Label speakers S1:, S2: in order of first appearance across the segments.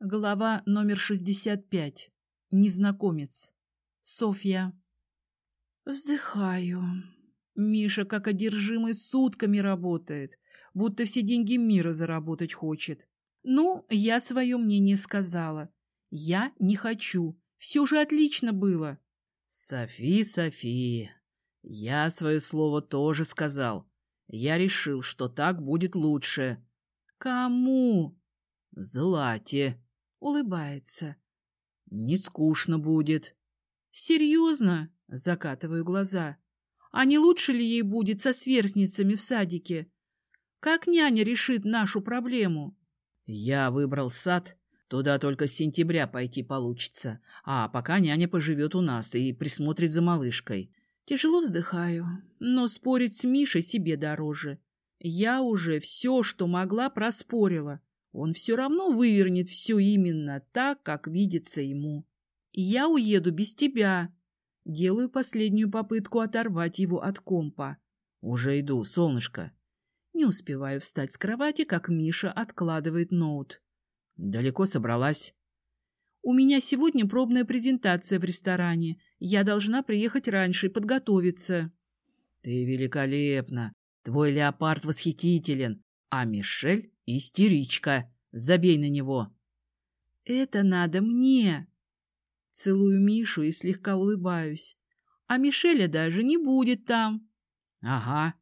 S1: Глава номер 65. Незнакомец. Софья. Вздыхаю. Миша, как одержимый, сутками работает, будто все деньги мира заработать хочет. Ну, я свое мнение сказала. Я не хочу. Все же отлично было.
S2: Софи, Софи, я свое слово тоже сказал. Я решил, что так будет лучше.
S1: Кому?
S2: Злате.
S1: Улыбается.
S2: Не скучно будет.
S1: Серьезно? Закатываю глаза. А не лучше ли ей будет со сверстницами в садике? Как няня решит нашу проблему?
S2: Я выбрал сад, туда только с сентября пойти получится, а пока няня поживет у нас и присмотрит за малышкой.
S1: Тяжело вздыхаю, но спорить с Мишей себе дороже. Я уже все, что могла, проспорила. Он все равно вывернет все именно так, как видится ему. Я уеду без тебя. Делаю последнюю попытку оторвать его от компа.
S2: Уже иду, солнышко.
S1: Не успеваю встать с кровати, как Миша откладывает ноут.
S2: Далеко собралась?
S1: У меня сегодня пробная презентация в ресторане. Я должна приехать раньше и подготовиться.
S2: Ты великолепна. Твой леопард восхитителен, а Мишель — истеричка. Забей на него.
S1: Это надо мне. Целую Мишу и слегка улыбаюсь. А Мишеля даже не будет там.
S2: Ага.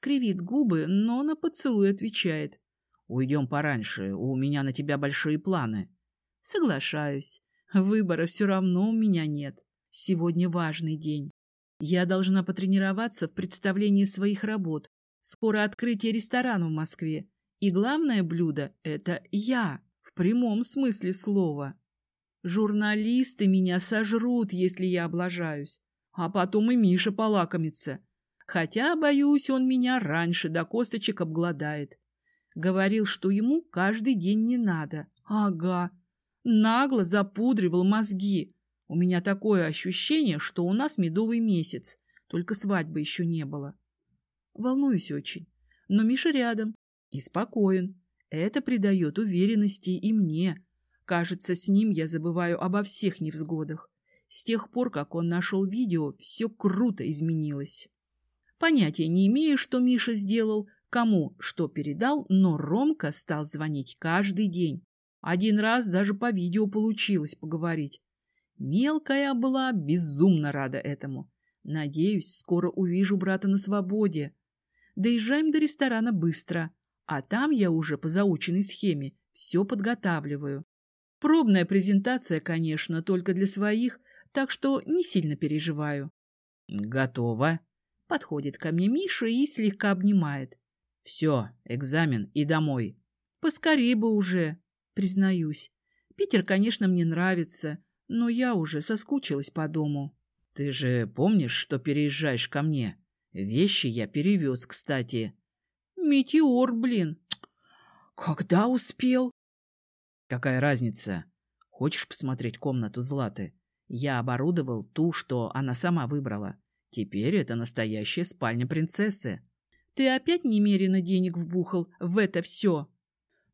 S1: Кривит губы, но на поцелуй отвечает.
S2: Уйдем пораньше, у меня на тебя большие планы.
S1: Соглашаюсь. Выбора все равно у меня нет. Сегодня важный день. Я должна потренироваться в представлении своих работ. Скоро открытие ресторана в Москве. И главное блюдо – это я, в прямом смысле слова. Журналисты меня сожрут, если я облажаюсь. А потом и Миша полакомится. Хотя, боюсь, он меня раньше до косточек обгладает. Говорил, что ему каждый день не надо. Ага. Нагло запудривал мозги. У меня такое ощущение, что у нас медовый месяц, только свадьбы еще не было. Волнуюсь очень. Но Миша рядом и спокоен. Это придает уверенности и мне. Кажется, с ним я забываю обо всех невзгодах. С тех пор, как он нашел видео, все круто изменилось. Понятия не имею, что Миша сделал, кому что передал, но Ромка стал звонить каждый день. Один раз даже по видео получилось поговорить. Мелкая была безумно рада этому. Надеюсь, скоро увижу брата на свободе. Доезжаем до ресторана быстро, а там я уже по заученной схеме все подготавливаю. Пробная презентация, конечно, только для своих, так что не сильно переживаю.
S2: Готово.
S1: Подходит ко мне Миша и слегка обнимает.
S2: Все, экзамен и домой.
S1: Поскорей бы уже, признаюсь. Питер, конечно, мне нравится, но я уже соскучилась по дому.
S2: Ты же помнишь, что переезжаешь ко мне? Вещи я перевез, кстати.
S1: Метеор, блин. Когда успел?
S2: Какая разница? Хочешь посмотреть комнату Златы? Я оборудовал ту, что она сама выбрала. Теперь это настоящая спальня принцессы.
S1: Ты опять немерено денег вбухал в это все?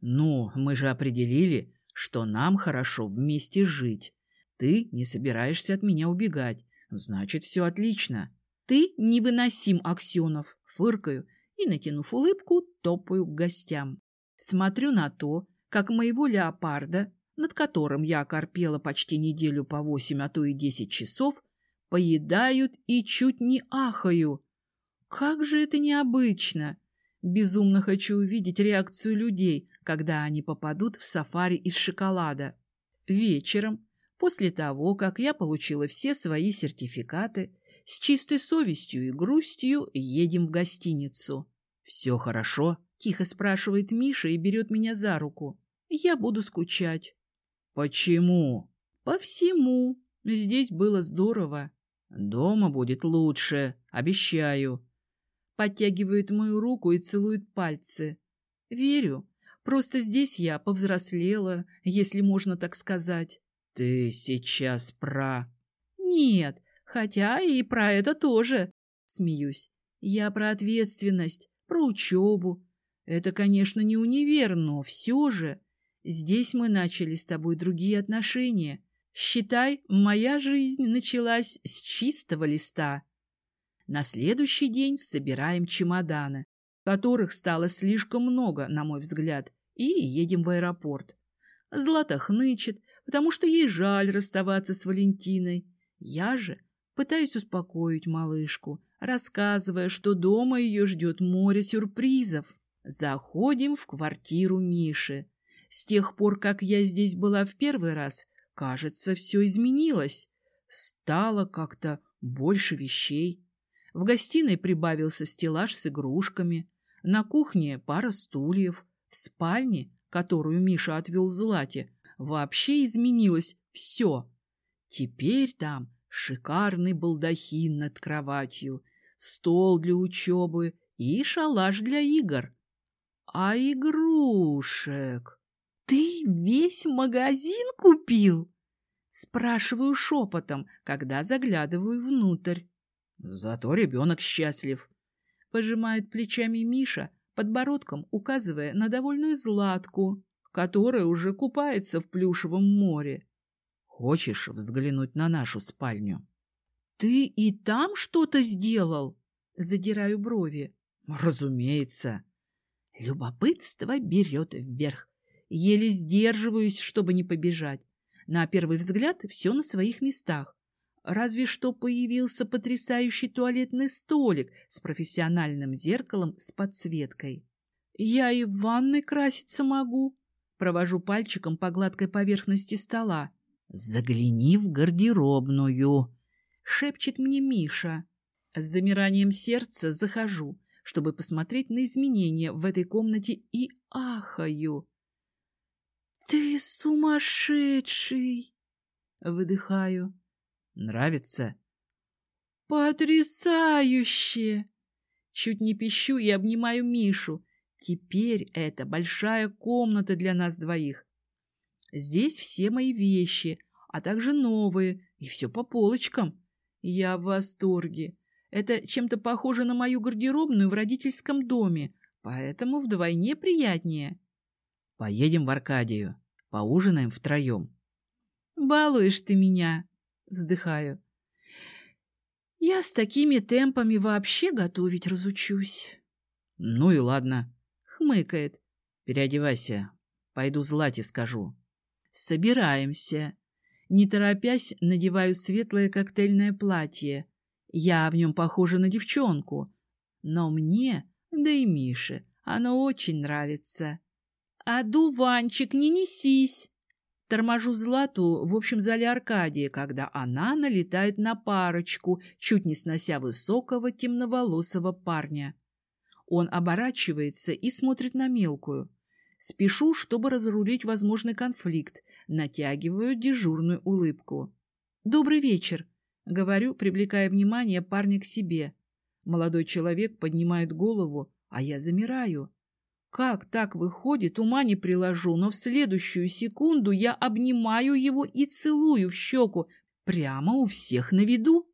S2: Ну, мы же определили, что нам хорошо вместе жить. Ты не собираешься от меня убегать. Значит, все отлично.
S1: Ты невыносим, Аксенов. Фыркаю и, натянув улыбку, топаю к гостям. Смотрю на то, как моего леопарда, над которым я корпела почти неделю по восемь, а то и десять часов, поедают и чуть не ахаю. Как же это необычно! Безумно хочу увидеть реакцию людей, когда они попадут в сафари из шоколада. Вечером, после того, как я получила все свои сертификаты, с чистой совестью и грустью едем в гостиницу.
S2: «Все хорошо?»
S1: — тихо спрашивает Миша и берет меня за руку. «Я буду скучать».
S2: «Почему?»
S1: «По всему. Здесь было здорово».
S2: «Дома будет лучше, обещаю».
S1: Подтягивает мою руку и целует пальцы. «Верю. Просто здесь я повзрослела, если можно так сказать».
S2: «Ты сейчас про...»
S1: «Нет, хотя и про это тоже». Смеюсь. «Я про ответственность, про учебу. Это, конечно, не универ, но все же. Здесь мы начали с тобой другие отношения. Считай, моя жизнь началась с чистого листа. На следующий день собираем чемоданы, которых стало слишком много, на мой взгляд, и едем в аэропорт. Злата хнычет, потому что ей жаль расставаться с Валентиной. Я же пытаюсь успокоить малышку, рассказывая, что дома ее ждет море сюрпризов. Заходим в квартиру Миши. С тех пор, как я здесь была в первый раз, кажется, все изменилось. Стало как-то больше вещей. В гостиной прибавился стеллаж с игрушками, на кухне пара стульев, в спальне, которую Миша отвел Злате, вообще изменилось все. Теперь там шикарный балдахин над кроватью, стол для учебы и шалаш для игр. А игрушек? Ты весь магазин купил? Спрашиваю шепотом, когда заглядываю внутрь.
S2: Зато ребенок счастлив.
S1: Пожимает плечами Миша, подбородком указывая на довольную Златку, которая уже купается в плюшевом море.
S2: Хочешь взглянуть на нашу спальню?
S1: Ты и там что-то сделал? Задираю брови.
S2: Разумеется.
S1: Любопытство берет вверх. Еле сдерживаюсь, чтобы не побежать. На первый взгляд все на своих местах. Разве что появился потрясающий туалетный столик с профессиональным зеркалом с подсветкой. Я и в ванной краситься могу. Провожу пальчиком по гладкой поверхности стола.
S2: Загляни в гардеробную,
S1: шепчет мне Миша. С замиранием сердца захожу, чтобы посмотреть на изменения в этой комнате и ахаю. «Ты сумасшедший!» Выдыхаю.
S2: Нравится?
S1: Потрясающе! Чуть не пищу и обнимаю Мишу. Теперь это большая комната для нас двоих. Здесь все мои вещи, а также новые, и все по полочкам. Я в восторге. Это чем-то похоже на мою гардеробную в родительском доме, поэтому вдвойне приятнее.
S2: Поедем в Аркадию, поужинаем втроем.
S1: Балуешь ты меня. Вздыхаю. Я с такими темпами вообще готовить разучусь.
S2: Ну и ладно.
S1: Хмыкает.
S2: Переодевайся. Пойду Злате скажу.
S1: Собираемся. Не торопясь, надеваю светлое коктейльное платье. Я в нем похожа на девчонку. Но мне, да и Мише, оно очень нравится. А дуванчик не несись. Торможу Злату в общем зале Аркадии, когда она налетает на парочку, чуть не снося высокого темноволосого парня. Он оборачивается и смотрит на мелкую. Спешу, чтобы разрулить возможный конфликт, натягиваю дежурную улыбку. «Добрый вечер», — говорю, привлекая внимание парня к себе. Молодой человек поднимает голову, а я замираю. Как так выходит, ума не приложу, но в следующую секунду я обнимаю его и целую в щеку, прямо у всех на виду.